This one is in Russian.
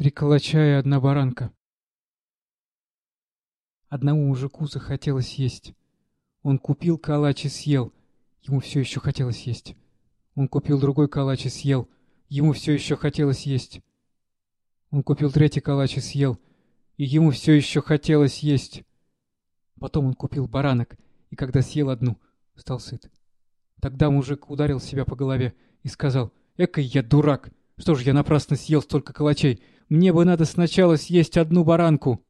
Три калача и одна баранка. Одному мужику захотелось есть. Он купил калач и съел. Ему все еще хотелось есть. Он купил другой калач и съел. Ему все еще хотелось есть. Он купил третий калач и съел. И ему все еще хотелось есть. Потом он купил баранок, и когда съел одну, стал сыт. Тогда мужик ударил себя по голове и сказал, «Экой я дурак! Что ж я напрасно съел столько калачей? Мне бы надо сначала съесть одну баранку!»